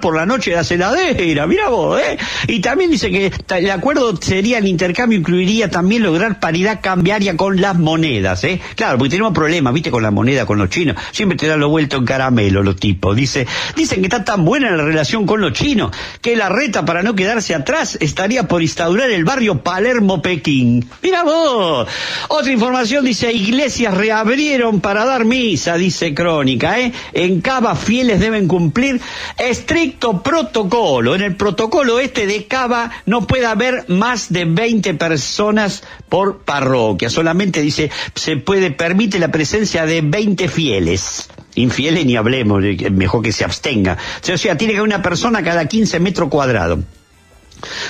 por la noche de la celadera, mira vos, ¿eh? Y también dice que el acuerdo sería el intercambio, incluiría también lograr paridad cambiaria con las monedas, ¿eh? Claro, porque tenemos problemas, viste, con la moneda, con los chinos. Siempre te dan lo vuelto en caramelo los tipos. Dice, dicen que está tan buena la relación con los chinos que la reta para no quedarse atrás estaría por instaurar el barrio Palermo-Pekín. Mira vos. Otra información dice, iglesias reabrieron para dar misa, dice Crónica, ¿eh? En Cava fieles deben cumplir estricto protocolo. En el protocolo este de Cava no puede haber más de 20 personas por parroquia. Solamente dice, se puede, permite la presencia de 20 fieles. Infieles ni hablemos, mejor que se abstenga. O sea, tiene que haber una persona cada 15 metros cuadrados.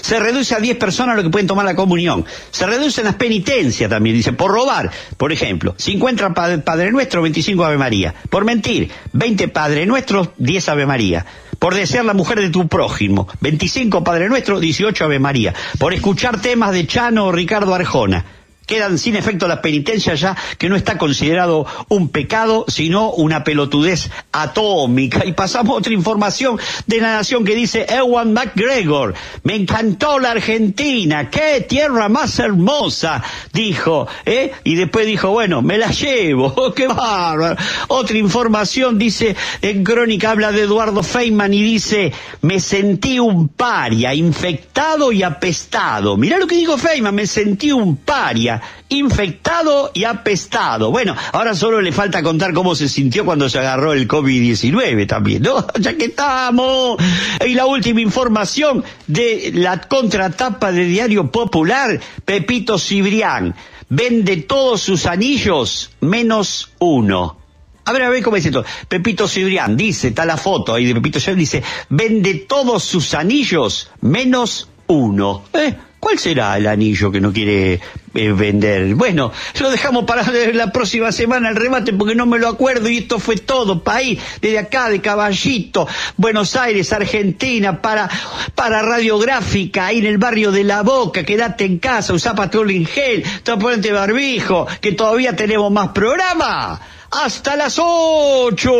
Se reduce a 10 personas lo que pueden tomar la comunión. Se reducen las penitencias también, dice, por robar, por ejemplo, 50 Padre Nuestro, 25 Ave María. Por mentir, 20 Padre Nuestros, 10 Ave María. Por desear la mujer de tu prójimo, 25 Padre Nuestro, 18 Ave María. Por escuchar temas de Chano o Ricardo Arjona quedan sin efecto las penitencias ya que no está considerado un pecado, sino una pelotudez atómica. Y pasamos a otra información de la nación que dice Ewan McGregor, me encantó la Argentina, qué tierra más hermosa, dijo, ¿eh? Y después dijo, bueno, me la llevo, qué bárbaro. Otra información dice, en crónica habla de Eduardo Feynman y dice, me sentí un paria, infectado y apestado. Mirá lo que dijo Feynman, me sentí un paria infectado y apestado. Bueno, ahora solo le falta contar cómo se sintió cuando se agarró el COVID-19 también, ¿no? Ya que estamos. Y la última información de la contratapa de Diario Popular, Pepito Cibrián. Vende todos sus anillos menos uno. A ver, a ver cómo dice esto. Pepito Cibrián dice, está la foto ahí de Pepito Cibrián, dice, vende todos sus anillos menos uno. ¿Eh? ¿Cuál será el anillo que no quiere eh, vender? Bueno, lo dejamos para la próxima semana el remate porque no me lo acuerdo y esto fue todo, país, desde acá, de Caballito, Buenos Aires, Argentina, para, para radiográfica, ahí en el barrio de La Boca, quédate en casa, usá patrón gel, ponete barbijo, que todavía tenemos más programa. ¡Hasta las ocho!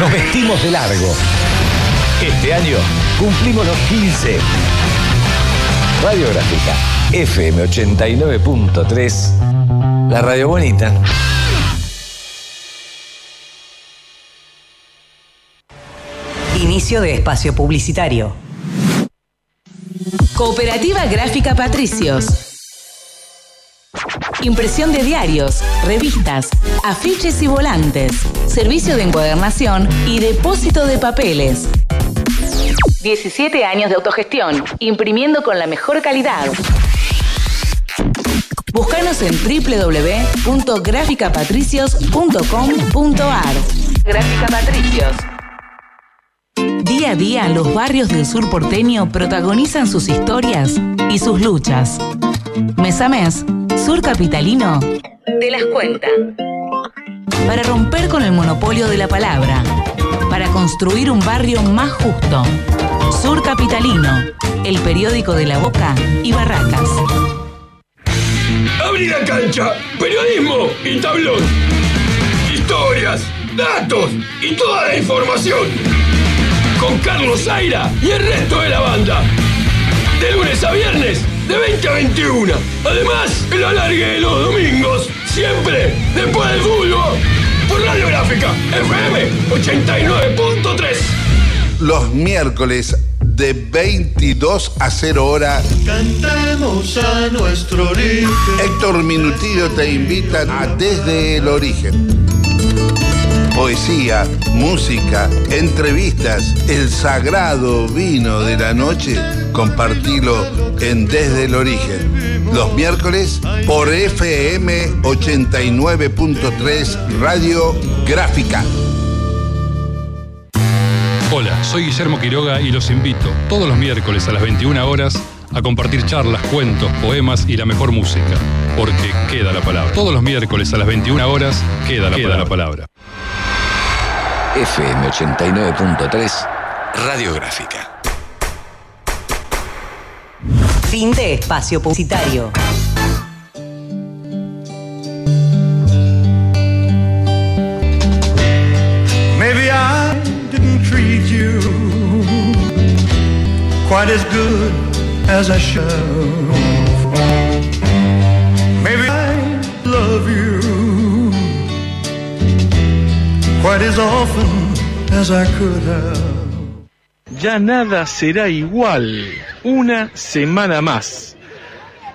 Nos vestimos de largo. Este año cumplimos los 15. Radiográfica FM 89.3. La radio bonita. Inicio de espacio publicitario. Cooperativa Gráfica Patricios Impresión de diarios, revistas, afiches y volantes. Servicio de encuadernación y depósito de papeles. 17 años de autogestión, imprimiendo con la mejor calidad. Búscanos en www.graficapatricios.com.ar. Gráfica Patricios. Día a día, los barrios del sur porteño protagonizan sus historias y sus luchas. Mes a mes, Sur Capitalino te las cuenta. Para romper con el monopolio de la palabra. Para construir un barrio más justo. Sur Capitalino, el periódico de la Boca y Barracas. Abrí la cancha, periodismo y tablón. Historias, datos y toda la información. Con Carlos Zaira y el resto de la banda. De lunes a viernes de 20 a 21. Además, el alargue de los domingos, siempre después del fútbol. Por Radiográfica, FM 89.3. Los miércoles de 22 a 0 hora. Cantemos a nuestro origen. Héctor Minutillo te invita a Desde el Origen. Poesía, música, entrevistas, el sagrado vino de la noche compartilo en Desde el Origen. Los miércoles por FM 89.3 Radio Gráfica. Hola, soy Guillermo Quiroga y los invito todos los miércoles a las 21 horas a compartir charlas, cuentos, poemas y la mejor música porque queda la palabra. Todos los miércoles a las 21 horas queda la, queda la palabra. FM 89.3 Radiográfica. Fin de espacio publicitario. Maybe I didn't treat you quite as good as I should. Quite often as I could have. Ya nada será igual. Una semana más.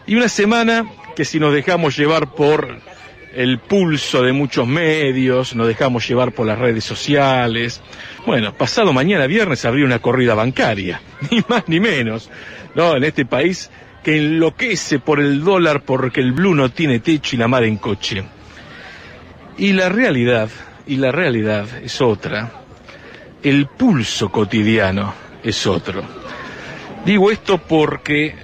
Y una semana que si nos dejamos llevar por el pulso de muchos medios, nos dejamos llevar por las redes sociales. Bueno, pasado mañana viernes habría una corrida bancaria, ni más ni menos, ¿no? En este país que enloquece por el dólar porque el blue no tiene techo y la mar en coche. Y la realidad, y la realidad es otra. El pulso cotidiano es otro. Digo esto porque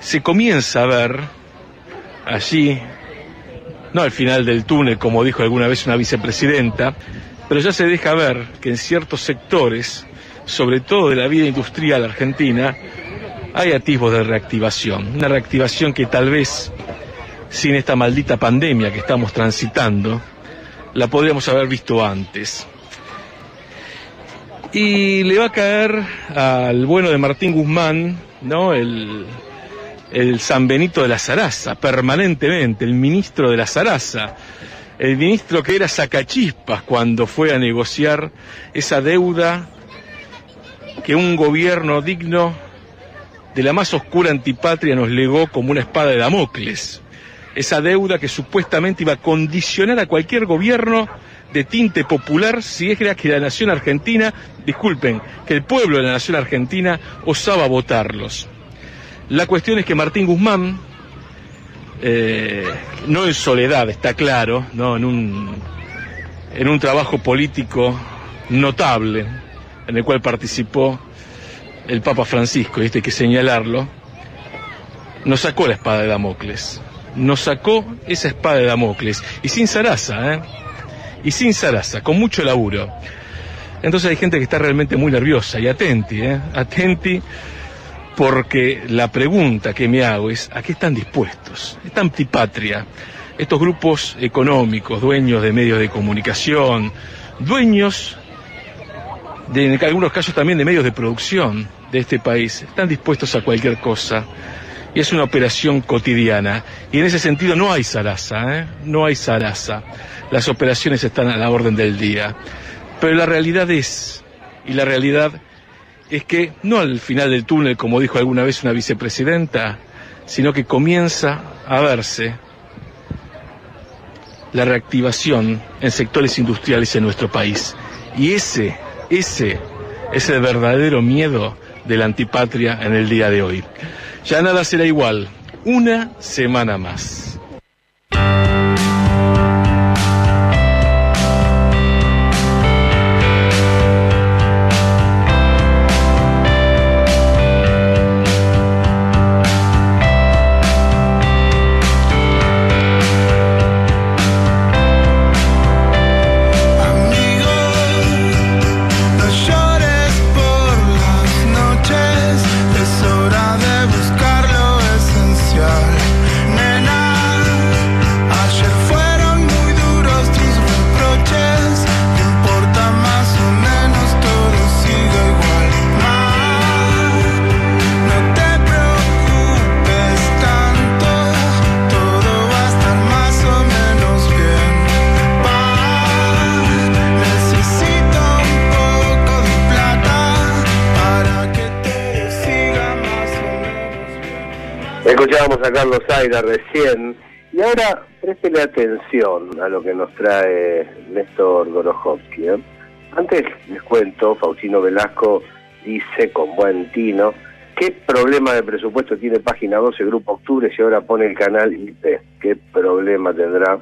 se comienza a ver allí no al final del túnel, como dijo alguna vez una vicepresidenta, pero ya se deja ver que en ciertos sectores, sobre todo de la vida industrial argentina, hay atisbos de reactivación. Una reactivación que tal vez, sin esta maldita pandemia que estamos transitando, la podríamos haber visto antes. Y le va a caer al bueno de Martín Guzmán, ¿no? El, el San Benito de la Zaraza, permanentemente, el ministro de la Zaraza, el ministro que era sacachispas cuando fue a negociar esa deuda que un gobierno digno de la más oscura antipatria nos legó como una espada de Damocles. Esa deuda que supuestamente iba a condicionar a cualquier gobierno de tinte popular si era que la nación argentina, disculpen, que el pueblo de la nación argentina osaba votarlos. La cuestión es que Martín Guzmán, eh, no en soledad, está claro, ¿no? en, un, en un trabajo político notable, en el cual participó el Papa Francisco, y este hay que señalarlo, nos sacó la espada de Damocles. Nos sacó esa espada de Damocles. Y sin zaraza, ¿eh? Y sin zaraza, con mucho laburo. Entonces hay gente que está realmente muy nerviosa y atenti, ¿eh? Atenti porque la pregunta que me hago es, ¿a qué están dispuestos? Esta antipatria, estos grupos económicos, dueños de medios de comunicación, dueños de, en algunos casos también de medios de producción de este país, están dispuestos a cualquier cosa. Y es una operación cotidiana. Y en ese sentido no hay zaraza, ¿eh? no hay zaraza. Las operaciones están a la orden del día. Pero la realidad es, y la realidad es que no al final del túnel, como dijo alguna vez una vicepresidenta, sino que comienza a verse la reactivación en sectores industriales en nuestro país. Y ese, ese es el verdadero miedo de la antipatria en el día de hoy. Ya nada será igual. Una semana más. Escuchábamos a Carlos Aira recién y ahora préstele atención a lo que nos trae Néstor Gorojovsky. ¿eh? Antes les cuento, Faustino Velasco dice con buen tino qué problema de presupuesto tiene Página 12 Grupo Octubre si ahora pone el canal IP. ¿Qué problema tendrá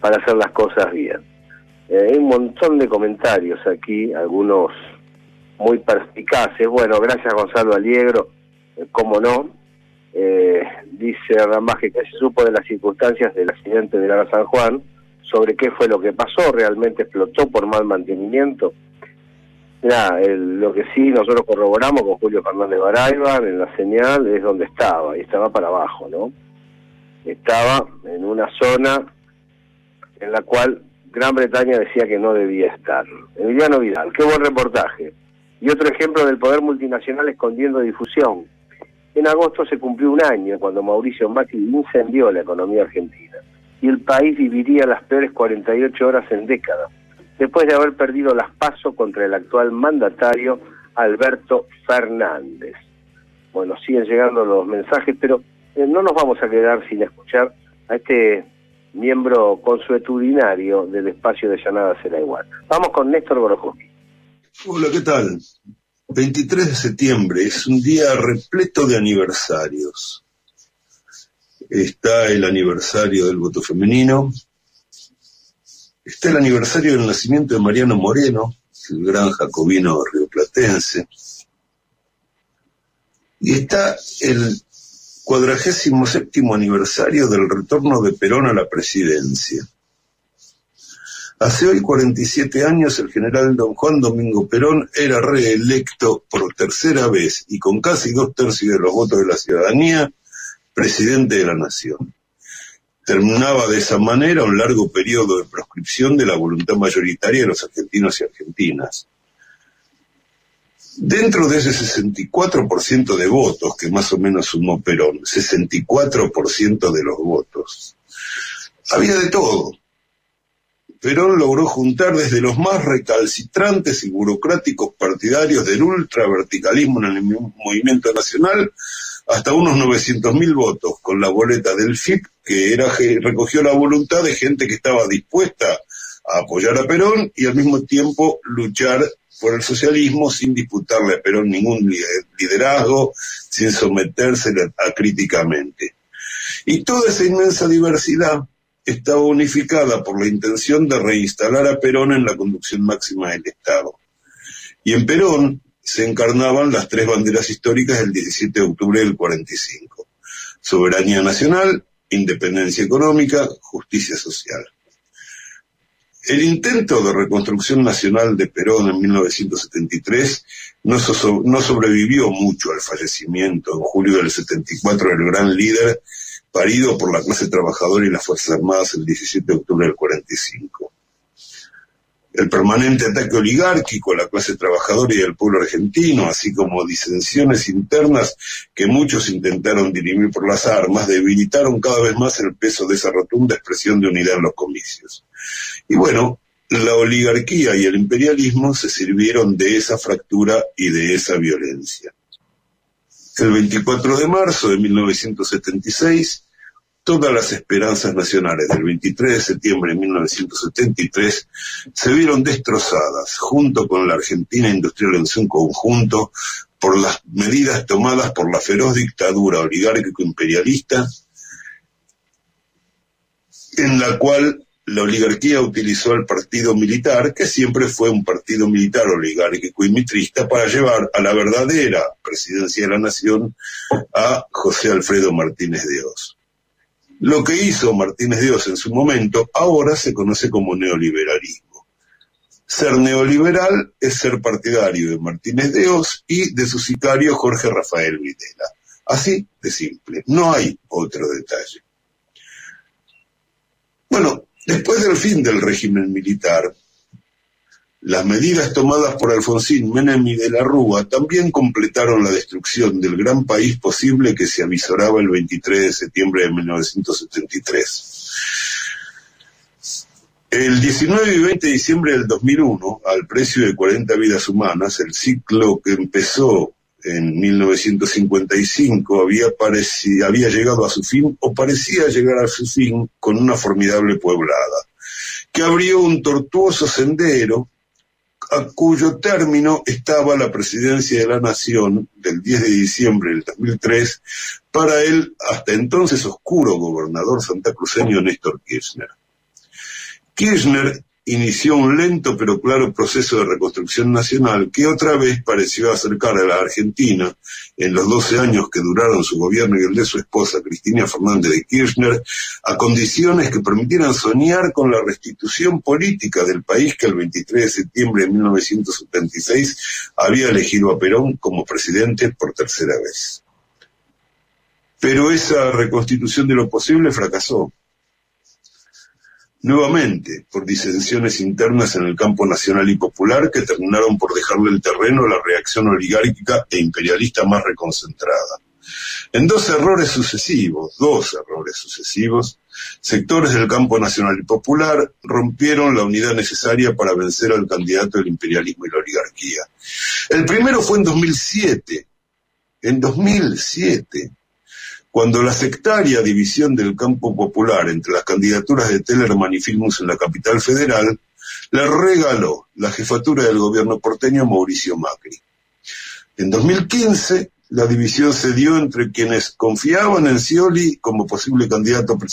para hacer las cosas bien? Eh, hay un montón de comentarios aquí, algunos muy perspicaces. Bueno, gracias Gonzalo Aliegro, eh, cómo no, eh, dice Ramaje que se supo de las circunstancias del accidente de la San Juan, sobre qué fue lo que pasó, realmente explotó por mal mantenimiento. Mira, lo que sí nosotros corroboramos con Julio Fernández Barayban en la señal es donde estaba, y estaba para abajo, ¿no? Estaba en una zona en la cual Gran Bretaña decía que no debía estar. Emiliano Vidal, qué buen reportaje. Y otro ejemplo del poder multinacional escondiendo difusión. En agosto se cumplió un año cuando Mauricio Macri incendió la economía argentina y el país viviría las peores 48 horas en décadas, después de haber perdido las pasos contra el actual mandatario Alberto Fernández. Bueno, siguen llegando los mensajes, pero eh, no nos vamos a quedar sin escuchar a este miembro consuetudinario del espacio de Llanada Será Igual. Vamos con Néstor Gorojowski. Hola, ¿qué tal? 23 de septiembre es un día repleto de aniversarios. Está el aniversario del voto femenino, está el aniversario del nacimiento de Mariano Moreno, el gran jacobino rioplatense, y está el cuadragésimo séptimo aniversario del retorno de Perón a la presidencia. Hace hoy 47 años el general don Juan Domingo Perón era reelecto por tercera vez y con casi dos tercios de los votos de la ciudadanía, presidente de la nación. Terminaba de esa manera un largo periodo de proscripción de la voluntad mayoritaria de los argentinos y argentinas. Dentro de ese 64% de votos que más o menos sumó Perón, 64% de los votos, había de todo. Perón logró juntar desde los más recalcitrantes y burocráticos partidarios del ultraverticalismo en el movimiento nacional hasta unos 900.000 votos con la boleta del FIP que era recogió la voluntad de gente que estaba dispuesta a apoyar a Perón y al mismo tiempo luchar por el socialismo sin disputarle a Perón ningún liderazgo, sin someterse a críticamente. Y toda esa inmensa diversidad estaba unificada por la intención de reinstalar a Perón en la conducción máxima del Estado. Y en Perón se encarnaban las tres banderas históricas del 17 de octubre del 45. Soberanía nacional, independencia económica, justicia social. El intento de reconstrucción nacional de Perón en 1973 no, no, sobrevivió mucho al fallecimiento en julio del 74 del gran líder parido por la clase trabajadora y las Fuerzas Armadas el 17 de octubre del 45. El permanente ataque oligárquico a la clase trabajadora y al pueblo argentino, así como disensiones internas que muchos intentaron dirimir por las armas, debilitaron cada vez más el peso de esa rotunda expresión de unidad en los comicios. Y bueno, la oligarquía y el imperialismo se sirvieron de esa fractura y de esa violencia. El 24 de marzo de 1976, todas las esperanzas nacionales del 23 de septiembre de 1973 se vieron destrozadas, junto con la Argentina industrial en su conjunto, por las medidas tomadas por la feroz dictadura oligárquico-imperialista, en la cual la oligarquía utilizó al partido militar, que siempre fue un partido militar oligárquico y mitrista, para llevar a la verdadera presidencia de la nación a José Alfredo Martínez de Oz. Lo que hizo Martínez de Oz en su momento ahora se conoce como neoliberalismo. Ser neoliberal es ser partidario de Martínez de Oz y de su sicario Jorge Rafael Videla. Así de simple, no hay otro detalle. Bueno, Después del fin del régimen militar, las medidas tomadas por Alfonsín Menem y de la Rúa también completaron la destrucción del gran país posible que se avisoraba el 23 de septiembre de 1973. El 19 y 20 de diciembre del 2001, al precio de 40 vidas humanas, el ciclo que empezó en 1955 había, había llegado a su fin o parecía llegar a su fin con una formidable pueblada, que abrió un tortuoso sendero a cuyo término estaba la presidencia de la Nación del 10 de diciembre del 2003 para el hasta entonces oscuro gobernador santacruceño Néstor Kirchner. Kirchner inició un lento pero claro proceso de reconstrucción nacional que otra vez pareció acercar a la Argentina, en los 12 años que duraron su gobierno y el de su esposa, Cristina Fernández de Kirchner, a condiciones que permitieran soñar con la restitución política del país que el 23 de septiembre de 1976 había elegido a Perón como presidente por tercera vez. Pero esa reconstitución de lo posible fracasó nuevamente por disensiones internas en el campo nacional y popular que terminaron por dejarle el terreno a la reacción oligárquica e imperialista más reconcentrada. En dos errores sucesivos, dos errores sucesivos, sectores del campo nacional y popular rompieron la unidad necesaria para vencer al candidato del imperialismo y la oligarquía. El primero fue en 2007. En 2007 cuando la sectaria división del campo popular entre las candidaturas de Tellerman y Filmus en la capital federal le regaló la jefatura del gobierno porteño a Mauricio Macri. En 2015, la división se dio entre quienes confiaban en Scioli como posible candidato presidencial